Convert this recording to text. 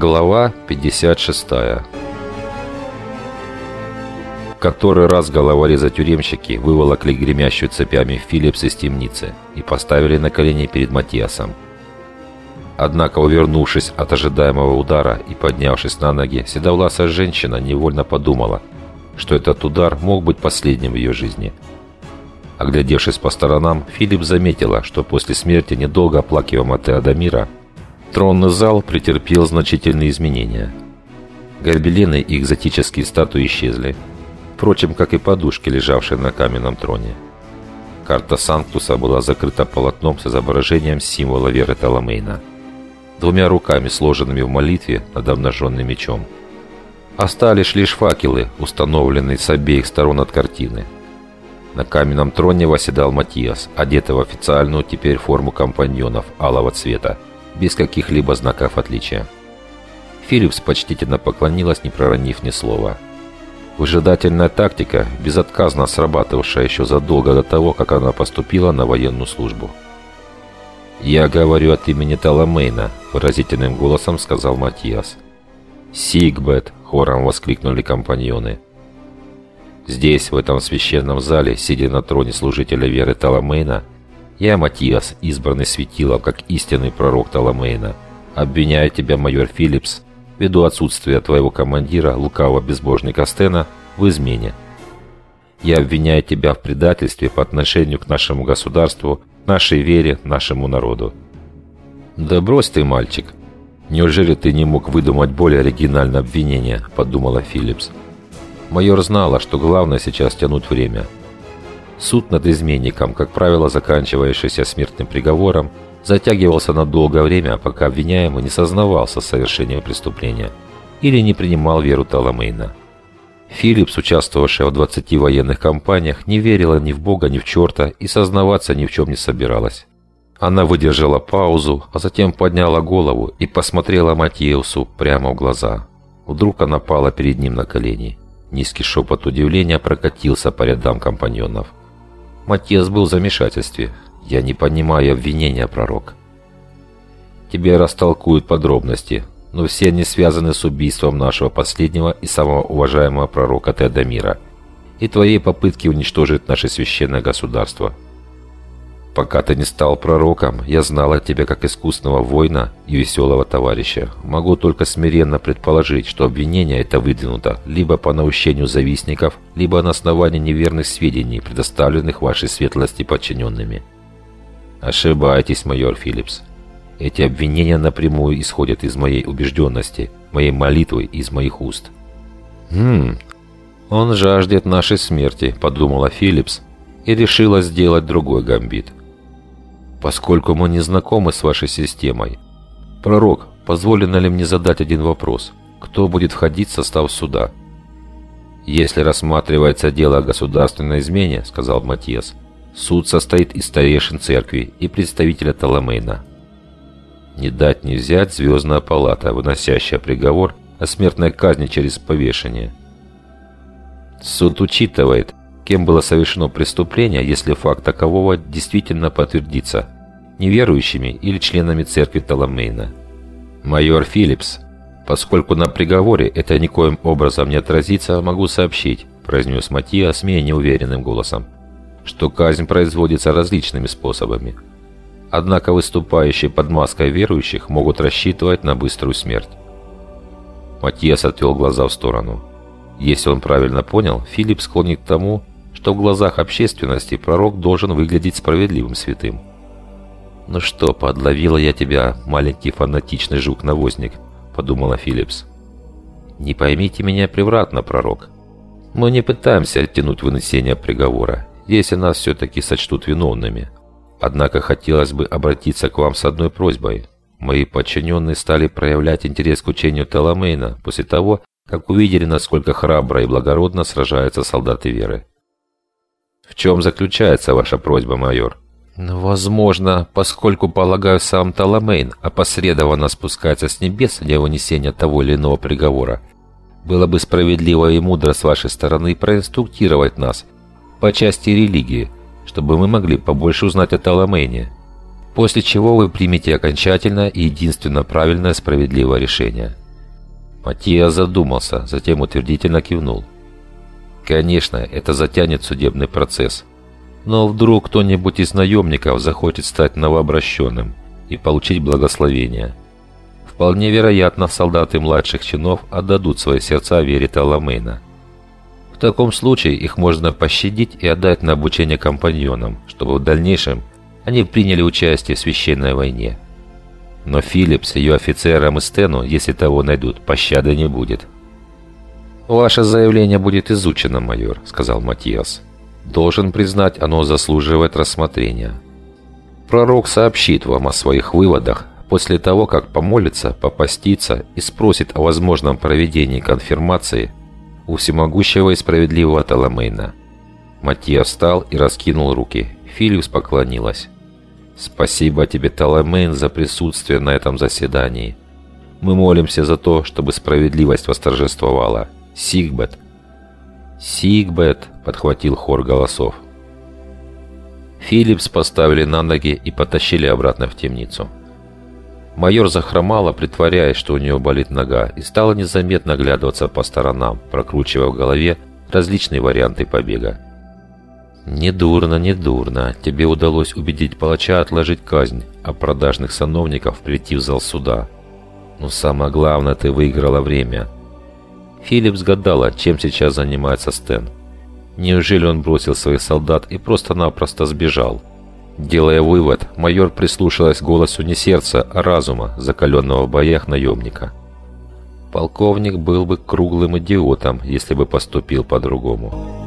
Глава 56 Который раз головореза-тюремщики выволокли гремящую цепями Филлипс из темницы и поставили на колени перед Матиасом. Однако, увернувшись от ожидаемого удара и поднявшись на ноги, седовласая женщина невольно подумала, что этот удар мог быть последним в ее жизни. Оглядевшись по сторонам, Филипп заметила, что после смерти недолго оплакиваемого Теодомира тронный зал претерпел значительные изменения. Гобелены и экзотические статуи исчезли, впрочем, как и подушки, лежавшие на каменном троне. Карта Санктуса была закрыта полотном с изображением символа веры Таламейна – двумя руками, сложенными в молитве над обнаженным мечом. Остались лишь факелы, установленные с обеих сторон от картины. На каменном троне восседал Матиас, одетый в официальную теперь форму компаньонов алого цвета, без каких-либо знаков отличия. Филлипс почтительно поклонилась, не проронив ни слова. Выжидательная тактика, безотказно срабатывавшая еще задолго до того, как она поступила на военную службу. «Я говорю от имени Таламейна», – выразительным голосом сказал Матиас. «Сигбет!» – хором воскликнули компаньоны. Здесь, в этом священном зале, сидя на троне служителя веры Таламейна, я, Матиас, избранный светилом, как истинный пророк Таламейна, обвиняю тебя, майор Филлипс, ввиду отсутствия твоего командира, лукавого безбожника Стена, в измене. Я обвиняю тебя в предательстве по отношению к нашему государству нашей вере, нашему народу. «Да брось ты, мальчик! Неужели ты не мог выдумать более оригинальное обвинение?» – подумала Филлипс. Майор знала, что главное сейчас тянуть время. Суд над изменником, как правило, заканчивающийся смертным приговором, затягивался на долгое время, пока обвиняемый не сознавался в совершении преступления или не принимал веру Таламейна. Филлипс, участвовавшая в 20 военных кампаниях, не верила ни в Бога, ни в черта и сознаваться ни в чем не собиралась. Она выдержала паузу, а затем подняла голову и посмотрела Матеусу прямо в глаза. Вдруг она пала перед ним на колени. Низкий шепот удивления прокатился по рядам компаньонов. Матиас был в замешательстве. «Я не понимаю обвинения, пророк». «Тебе растолкуют подробности», но все они связаны с убийством нашего последнего и самого уважаемого пророка Теодомира и твоей попытки уничтожить наше священное государство. Пока ты не стал пророком, я знал о тебе как искусного воина и веселого товарища. Могу только смиренно предположить, что обвинение это выдвинуто либо по наущению завистников, либо на основании неверных сведений, предоставленных вашей светлости подчиненными. Ошибаетесь, майор Филлипс. Эти обвинения напрямую исходят из моей убежденности, моей молитвы, из моих уст. «Хм, он жаждет нашей смерти», – подумала Филлипс и решила сделать другой гамбит. «Поскольку мы не знакомы с вашей системой, пророк, позволено ли мне задать один вопрос? Кто будет входить в состав суда?» «Если рассматривается дело о государственной измене», – сказал Матиас, – «суд состоит из старейшин церкви и представителя Таламейна». Не дать не взять звездная палата, выносящая приговор о смертной казни через повешение. Суд учитывает, кем было совершено преступление, если факт такового действительно подтвердится, неверующими или членами церкви Таламейна. Майор Филлипс, поскольку на приговоре это никоим образом не отразится, могу сообщить, произнес Матиас менее уверенным голосом, что казнь производится различными способами – Однако выступающие под маской верующих могут рассчитывать на быструю смерть. Матьес отвел глаза в сторону. Если он правильно понял, Филипп склонит к тому, что в глазах общественности пророк должен выглядеть справедливым святым. «Ну что, подловила я тебя, маленький фанатичный жук-навозник», — подумала Филлипс. «Не поймите меня превратно, пророк. Мы не пытаемся оттянуть вынесение приговора, если нас все-таки сочтут виновными. Однако хотелось бы обратиться к вам с одной просьбой. Мои подчиненные стали проявлять интерес к учению Теламейна после того, как увидели, насколько храбро и благородно сражаются солдаты веры. В чем заключается ваша просьба, майор? Возможно, поскольку, полагаю, сам Таламейн опосредованно спускается с небес для вынесения того или иного приговора, было бы справедливо и мудро с вашей стороны проинструктировать нас по части религии – чтобы мы могли побольше узнать о Таламейне, после чего вы примете окончательное и единственно правильное справедливое решение. Матья задумался, затем утвердительно кивнул. Конечно, это затянет судебный процесс. Но вдруг кто-нибудь из наемников захочет стать новообращенным и получить благословение. Вполне вероятно, солдаты младших чинов отдадут свои сердца вере Таламейна. В таком случае их можно пощадить и отдать на обучение компаньонам, чтобы в дальнейшем они приняли участие в священной войне. Но Филлипс, ее офицерам и Стену, если того найдут, пощады не будет. «Ваше заявление будет изучено, майор», — сказал Матиас. «Должен признать, оно заслуживает рассмотрения. Пророк сообщит вам о своих выводах после того, как помолится, попастится и спросит о возможном проведении конфирмации у всемогущего и справедливого Таламейна». Матиас встал и раскинул руки. Филиус поклонилась. Спасибо тебе, Таламейн, за присутствие на этом заседании. Мы молимся за то, чтобы справедливость восторжествовала. Сигбет. Сигбет, подхватил хор голосов. Филипс поставили на ноги и потащили обратно в темницу. Майор захромала, притворяясь, что у нее болит нога, и стала незаметно оглядываться по сторонам, прокручивая в голове различные варианты побега. «Недурно, недурно. Тебе удалось убедить палача отложить казнь, а продажных сановников прийти в зал суда. Но самое главное, ты выиграла время». Филипп сгадала, чем сейчас занимается Стэн. Неужели он бросил своих солдат и просто-напросто сбежал? Делая вывод, майор прислушалась голосу не сердца, а разума, закаленного в боях наемника. Полковник был бы круглым идиотом, если бы поступил по-другому.